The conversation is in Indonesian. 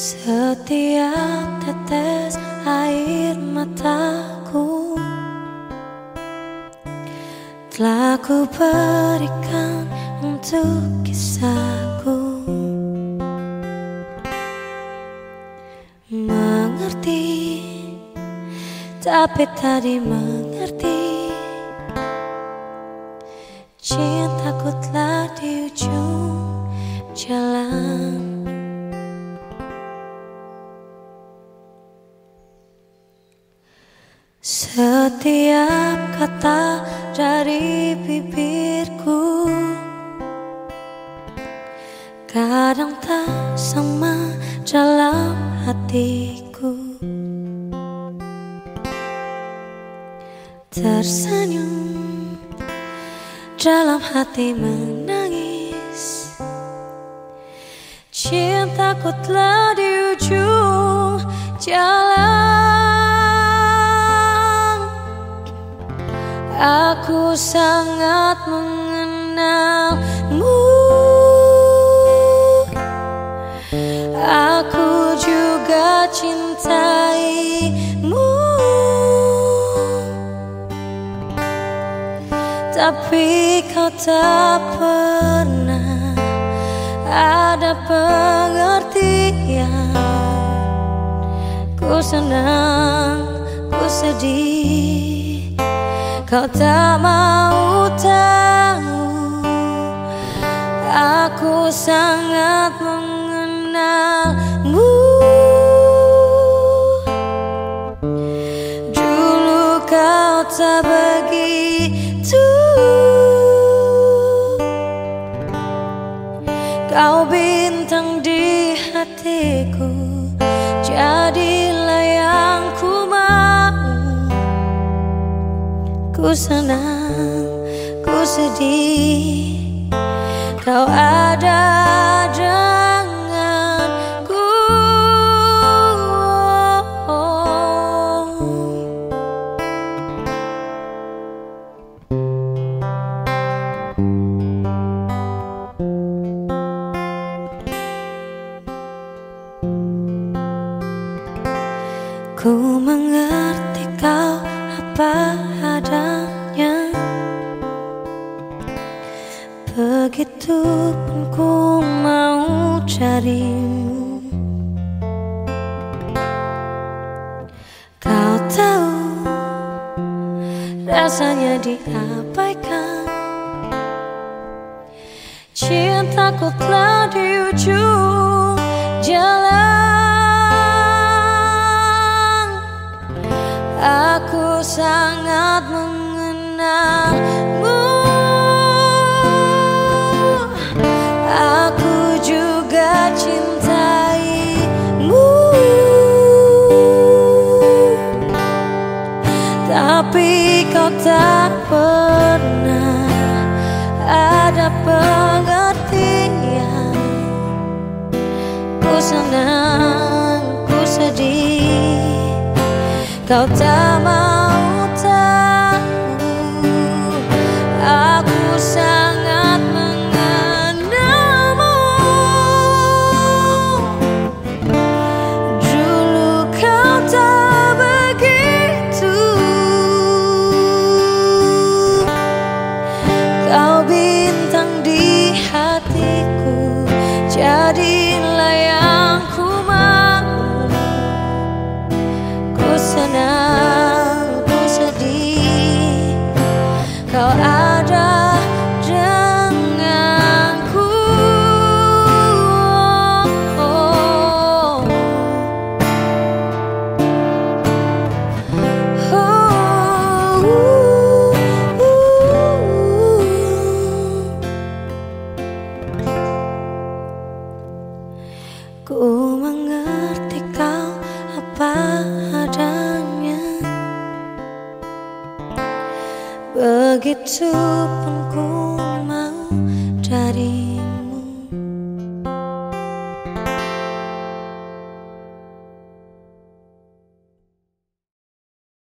Setiap tetes air mataku Telah ku berikan untuk kisahku. Mengerti Tapi tadi mengerti. Cintaku telah di ujung jalan Setiap kata dari bibirku. Kadang tak sama dalam hatiku. Tersenyum dalam hati menangis. Cintaku telah di ujung Aku sangat mengenalmu. Aku juga cintaimu. Tapi kau tak pernah ada pengertian. Ku senang, ku sedih Kau tak mau tahu. Aku sangat mengenalmu. Dulu kau tak begitu. Kau bintang di hatiku Ku senang, ku sedih. Kau ada denganku Ku rasanya diabaikan. Cintaku telah di ujung jalan. Aku sangat mengenalmu tak pernah ada pengertian. Ku senang, ku sedih. Kau tak mau body 여기 두번